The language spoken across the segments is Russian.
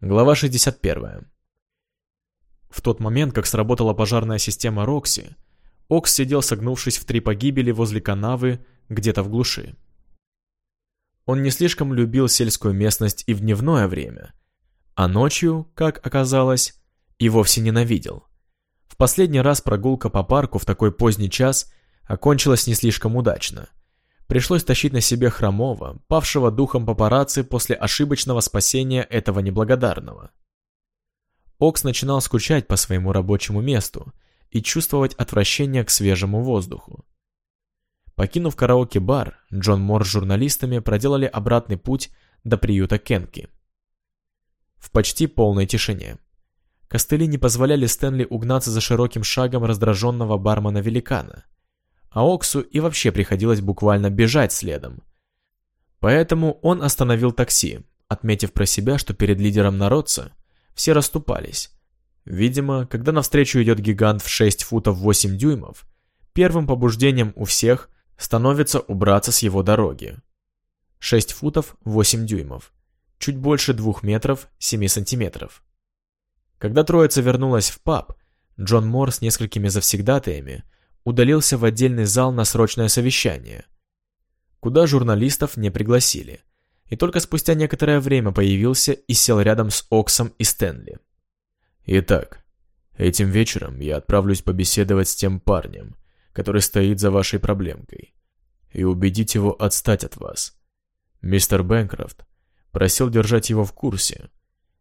Глава 61. В тот момент, как сработала пожарная система Рокси, Окс сидел согнувшись в три погибели возле канавы, где-то в глуши. Он не слишком любил сельскую местность и в дневное время, а ночью, как оказалось, и вовсе ненавидел. В последний раз прогулка по парку в такой поздний час окончилась не слишком удачно. Пришлось тащить на себе хромого, павшего духом папарацци после ошибочного спасения этого неблагодарного. Окс начинал скучать по своему рабочему месту и чувствовать отвращение к свежему воздуху. Покинув караоке-бар, Джон Мор с журналистами проделали обратный путь до приюта Кенки. В почти полной тишине. Костыли не позволяли Стэнли угнаться за широким шагом раздраженного бармена-великана – а Оксу и вообще приходилось буквально бежать следом. Поэтому он остановил такси, отметив про себя, что перед лидером народца все расступались. Видимо, когда навстречу идет гигант в 6 футов 8 дюймов, первым побуждением у всех становится убраться с его дороги. 6 футов 8 дюймов, чуть больше 2 метров 7 сантиметров. Когда троица вернулась в паб, Джон Мор с несколькими завсегдатаями удалился в отдельный зал на срочное совещание, куда журналистов не пригласили, и только спустя некоторое время появился и сел рядом с Оксом и Стэнли. «Итак, этим вечером я отправлюсь побеседовать с тем парнем, который стоит за вашей проблемкой, и убедить его отстать от вас. Мистер Бэнкрофт просил держать его в курсе,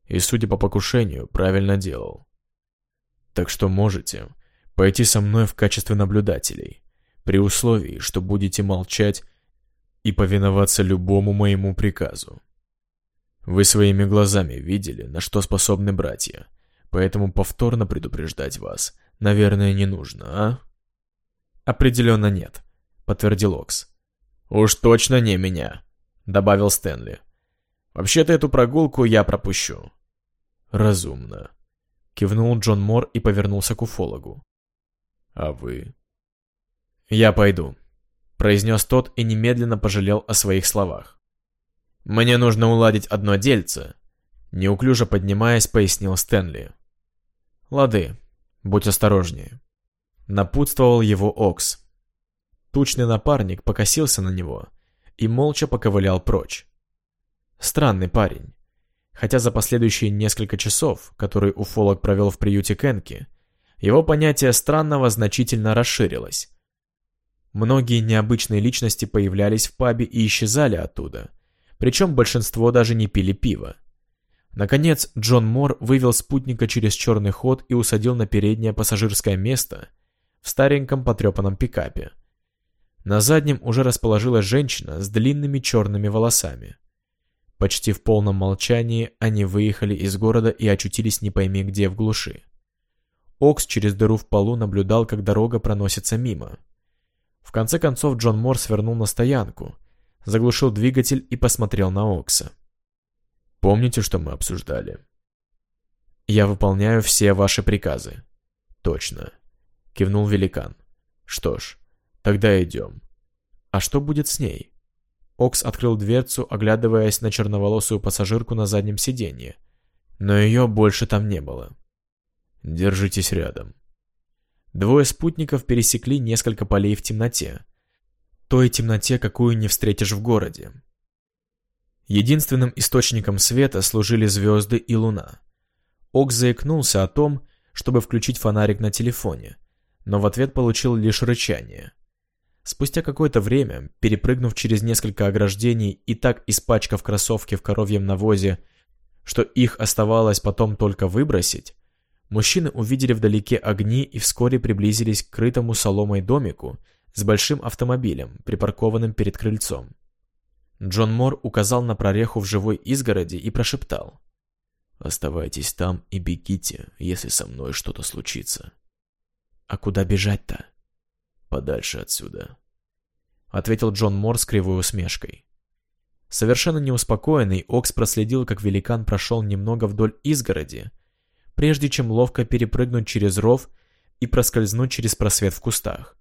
и, судя по покушению, правильно делал. Так что можете пойти со мной в качестве наблюдателей, при условии, что будете молчать и повиноваться любому моему приказу. Вы своими глазами видели, на что способны братья, поэтому повторно предупреждать вас, наверное, не нужно, а? Определенно нет, подтвердил Окс. Уж точно не меня, добавил Стэнли. Вообще-то эту прогулку я пропущу. Разумно. Кивнул Джон Мор и повернулся к уфологу. А вы? Я пойду, произнес тот и немедленно пожалел о своих словах. Мне нужно уладить одно дельце, неуклюже поднимаясь, пояснил Стэнли. Лады, будь осторожнее. Напутствовал его Окс. Тучный напарник покосился на него и молча поковылял прочь. Странный парень. Хотя за последующие несколько часов, которые уфолог провел в приюте Кенки, его понятие странного значительно расширилось. Многие необычные личности появлялись в пабе и исчезали оттуда, причем большинство даже не пили пиво. Наконец, Джон Мор вывел спутника через черный ход и усадил на переднее пассажирское место в стареньком потрепанном пикапе. На заднем уже расположилась женщина с длинными черными волосами. Почти в полном молчании они выехали из города и очутились не пойми где в глуши. Окс через дыру в полу наблюдал, как дорога проносится мимо. В конце концов Джон Мор свернул на стоянку, заглушил двигатель и посмотрел на Окса. «Помните, что мы обсуждали?» «Я выполняю все ваши приказы». «Точно», — кивнул великан. «Что ж, тогда идем». «А что будет с ней?» Окс открыл дверцу, оглядываясь на черноволосую пассажирку на заднем сиденье. Но ее больше там не было. Держитесь рядом. Двое спутников пересекли несколько полей в темноте. Той темноте, какую не встретишь в городе. Единственным источником света служили звезды и луна. Ок заикнулся о том, чтобы включить фонарик на телефоне, но в ответ получил лишь рычание. Спустя какое-то время, перепрыгнув через несколько ограждений и так испачкав кроссовки в коровьем навозе, что их оставалось потом только выбросить, Мужчины увидели вдалеке огни и вскоре приблизились к крытому соломой домику с большим автомобилем, припаркованным перед крыльцом. Джон Мор указал на прореху в живой изгороди и прошептал. «Оставайтесь там и бегите, если со мной что-то случится». «А куда бежать-то?» «Подальше отсюда», — ответил Джон Мор с кривой усмешкой. Совершенно неуспокоенный, Окс проследил, как великан прошел немного вдоль изгороди, прежде чем ловко перепрыгнуть через ров и проскользнуть через просвет в кустах.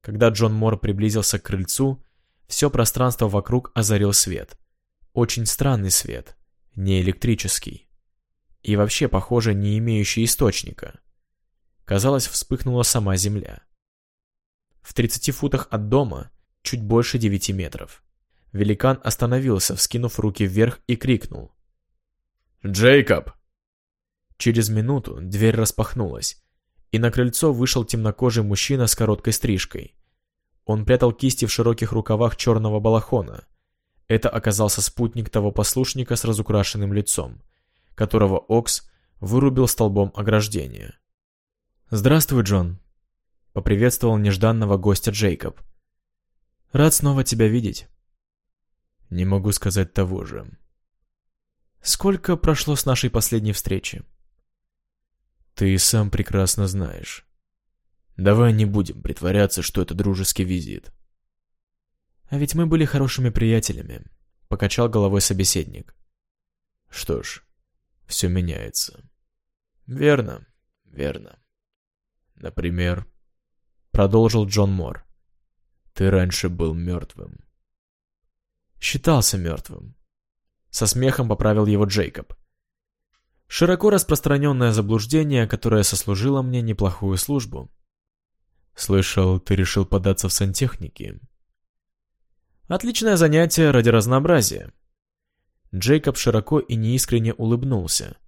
Когда Джон Мор приблизился к крыльцу, все пространство вокруг озарил свет. Очень странный свет, не электрический. и вообще, похоже, не имеющий источника. Казалось, вспыхнула сама земля. В 30 футах от дома, чуть больше 9 метров. Великан остановился, вскинув руки вверх и крикнул. «Джейкоб!» Через минуту дверь распахнулась, и на крыльцо вышел темнокожий мужчина с короткой стрижкой. Он прятал кисти в широких рукавах черного балахона. Это оказался спутник того послушника с разукрашенным лицом, которого Окс вырубил столбом ограждения. «Здравствуй, Джон», — поприветствовал нежданного гостя Джейкоб. «Рад снова тебя видеть». «Не могу сказать того же». «Сколько прошло с нашей последней встречи?» «Ты сам прекрасно знаешь. Давай не будем притворяться, что это дружеский визит». «А ведь мы были хорошими приятелями», — покачал головой собеседник. «Что ж, все меняется». «Верно, верно». «Например...» — продолжил Джон Мор. «Ты раньше был мертвым». «Считался мертвым». Со смехом поправил его Джейкоб. Широко распространенное заблуждение, которое сослужило мне неплохую службу. «Слышал, ты решил податься в сантехники?» Отличное занятие ради разнообразия. Джейкоб широко и неискренне улыбнулся.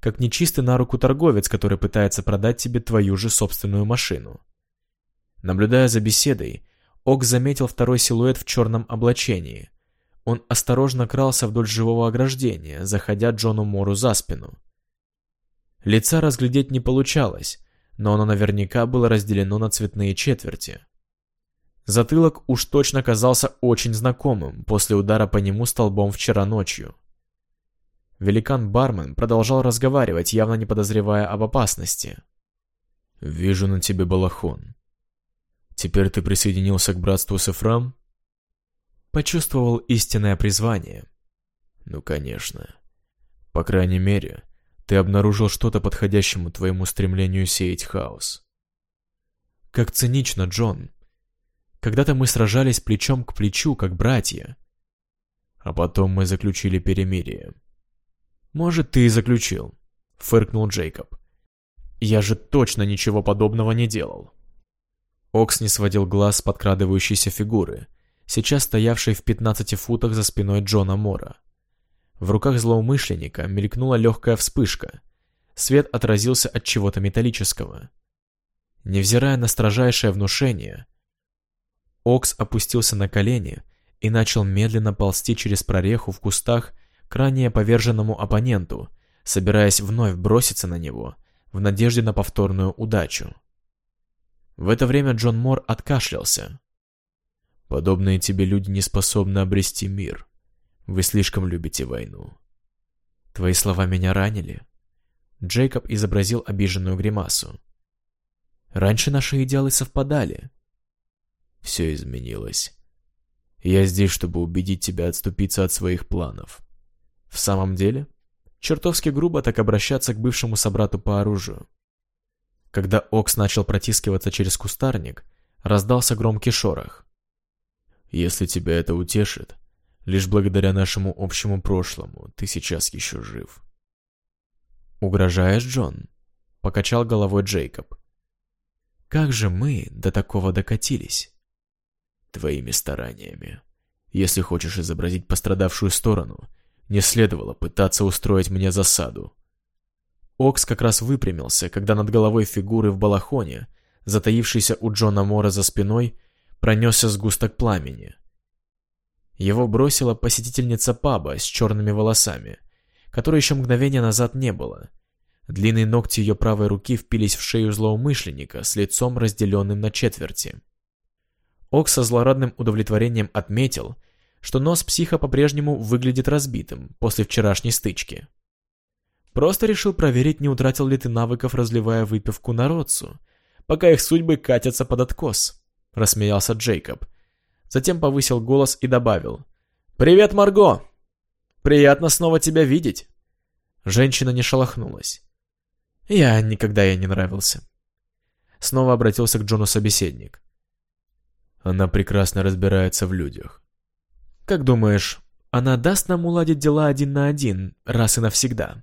Как нечистый на руку торговец, который пытается продать тебе твою же собственную машину. Наблюдая за беседой, Ок заметил второй силуэт в черном облачении. Он осторожно крался вдоль живого ограждения, заходя Джону Мору за спину. Лица разглядеть не получалось, но оно наверняка было разделено на цветные четверти. Затылок уж точно казался очень знакомым после удара по нему столбом вчера ночью. Великан-бармен продолжал разговаривать, явно не подозревая об опасности. «Вижу на тебе балахон. Теперь ты присоединился к братству Сефрам?» Почувствовал истинное призвание. «Ну, конечно. По крайней мере, ты обнаружил что-то подходящему твоему стремлению сеять хаос». «Как цинично, Джон. Когда-то мы сражались плечом к плечу, как братья. А потом мы заключили перемирие. Может, ты и заключил, фыркнул Джейкоб. Я же точно ничего подобного не делал. Окс не сводил глаз с подкрадывающейся фигуры, сейчас стоявшей в 15 футах за спиной Джона Мора. В руках злоумышленника мелькнула легкая вспышка. Свет отразился от чего-то металлического. Невзирая на строжайшее внушение, Окс опустился на колени и начал медленно ползти через прореху в кустах к ранее поверженному оппоненту, собираясь вновь броситься на него в надежде на повторную удачу. В это время Джон Мор откашлялся. «Подобные тебе люди не способны обрести мир. Вы слишком любите войну». «Твои слова меня ранили?» Джейкоб изобразил обиженную гримасу. «Раньше наши идеалы совпадали. Все изменилось. Я здесь, чтобы убедить тебя отступиться от своих планов. В самом деле? Чертовски грубо так обращаться к бывшему собрату по оружию. Когда Окс начал протискиваться через кустарник, раздался громкий шорох. Если тебя это утешит, лишь благодаря нашему общему прошлому ты сейчас еще жив. «Угрожаешь, Джон?» — покачал головой Джейкоб. «Как же мы до такого докатились?» твоими стараниями. Если хочешь изобразить пострадавшую сторону, не следовало пытаться устроить мне засаду. Окс как раз выпрямился, когда над головой фигуры в балахоне, затаившейся у Джона Мора за спиной, пронесся сгусток пламени. Его бросила посетительница паба с черными волосами, которой еще мгновение назад не было. Длинные ногти ее правой руки впились в шею злоумышленника с лицом, разделенным на четверти. Ок со злорадным удовлетворением отметил, что нос психа по-прежнему выглядит разбитым после вчерашней стычки. Просто решил проверить, не утратил ли ты навыков, разливая выпивку народцу, пока их судьбы катятся под откос, — рассмеялся Джейкоб. Затем повысил голос и добавил. «Привет, Марго! Приятно снова тебя видеть!» Женщина не шелохнулась. «Я никогда ей не нравился». Снова обратился к Джону собеседник. Она прекрасно разбирается в людях. Как думаешь, она даст нам уладить дела один на один, раз и навсегда?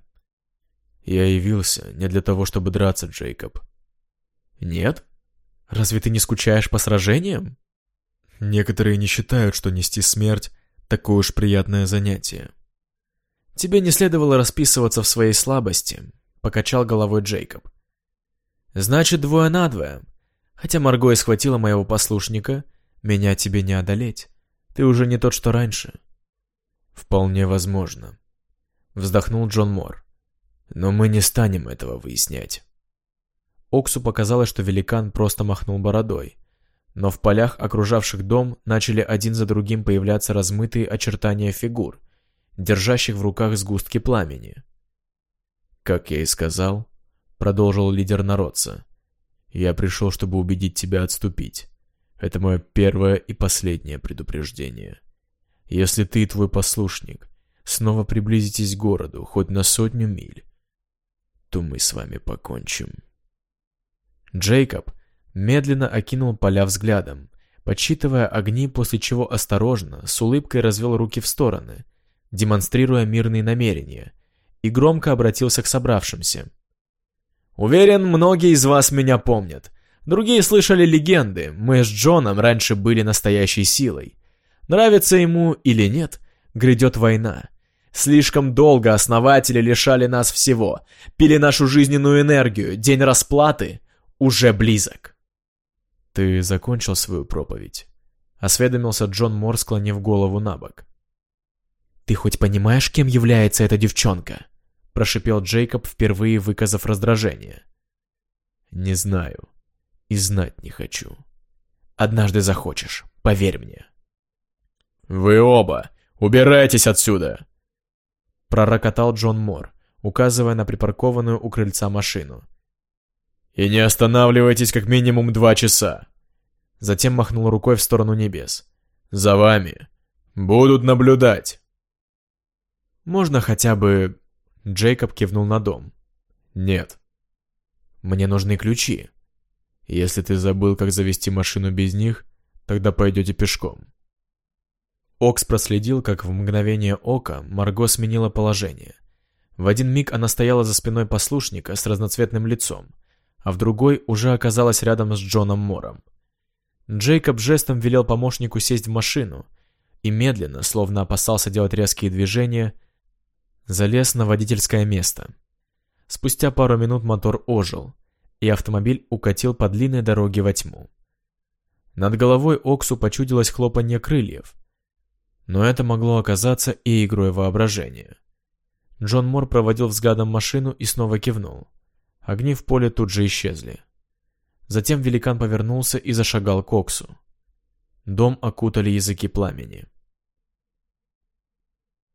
Я явился не для того, чтобы драться, Джейкоб. Нет? Разве ты не скучаешь по сражениям? Некоторые не считают, что нести смерть — такое уж приятное занятие. Тебе не следовало расписываться в своей слабости, — покачал головой Джейкоб. Значит, двое на двое. Хотя Марго и схватила моего послушника, меня тебе не одолеть. Ты уже не тот, что раньше. Вполне возможно. Вздохнул Джон Мор. Но мы не станем этого выяснять. Оксу показалось, что великан просто махнул бородой. Но в полях, окружавших дом, начали один за другим появляться размытые очертания фигур, держащих в руках сгустки пламени. «Как я и сказал», — продолжил лидер народца, — «я пришел, чтобы убедить тебя отступить. Это мое первое и последнее предупреждение. Если ты и твой послушник снова приблизитесь к городу хоть на сотню миль, то мы с вами покончим». Джейкоб медленно окинул поля взглядом, подсчитывая огни, после чего осторожно, с улыбкой развел руки в стороны, демонстрируя мирные намерения, и громко обратился к собравшимся. «Уверен, многие из вас меня помнят. Другие слышали легенды, мы с Джоном раньше были настоящей силой. Нравится ему или нет, грядет война. Слишком долго основатели лишали нас всего, пили нашу жизненную энергию, день расплаты уже близок. «Ты закончил свою проповедь?» — осведомился Джон Мор, склонив голову на бок. «Ты хоть понимаешь, кем является эта девчонка?» — прошипел Джейкоб, впервые выказав раздражение. «Не знаю. И знать не хочу. Однажды захочешь, поверь мне». «Вы оба! Убирайтесь отсюда!» Пророкотал Джон Мор, указывая на припаркованную у крыльца машину. И не останавливайтесь как минимум два часа. Затем махнул рукой в сторону небес. За вами. Будут наблюдать. Можно хотя бы... Джейкоб кивнул на дом. Нет. Мне нужны ключи. Если ты забыл, как завести машину без них, тогда пойдете пешком. Окс проследил, как в мгновение ока Марго сменила положение. В один миг она стояла за спиной послушника с разноцветным лицом, а в другой уже оказалась рядом с Джоном Мором. Джейкоб жестом велел помощнику сесть в машину и медленно, словно опасался делать резкие движения, залез на водительское место. Спустя пару минут мотор ожил, и автомобиль укатил по длинной дороге во тьму. Над головой Оксу почудилось хлопанье крыльев, но это могло оказаться и игрой воображения. Джон Мор проводил взглядом машину и снова кивнул. Огни в поле тут же исчезли. Затем великан повернулся и зашагал к Оксу. Дом окутали языки пламени.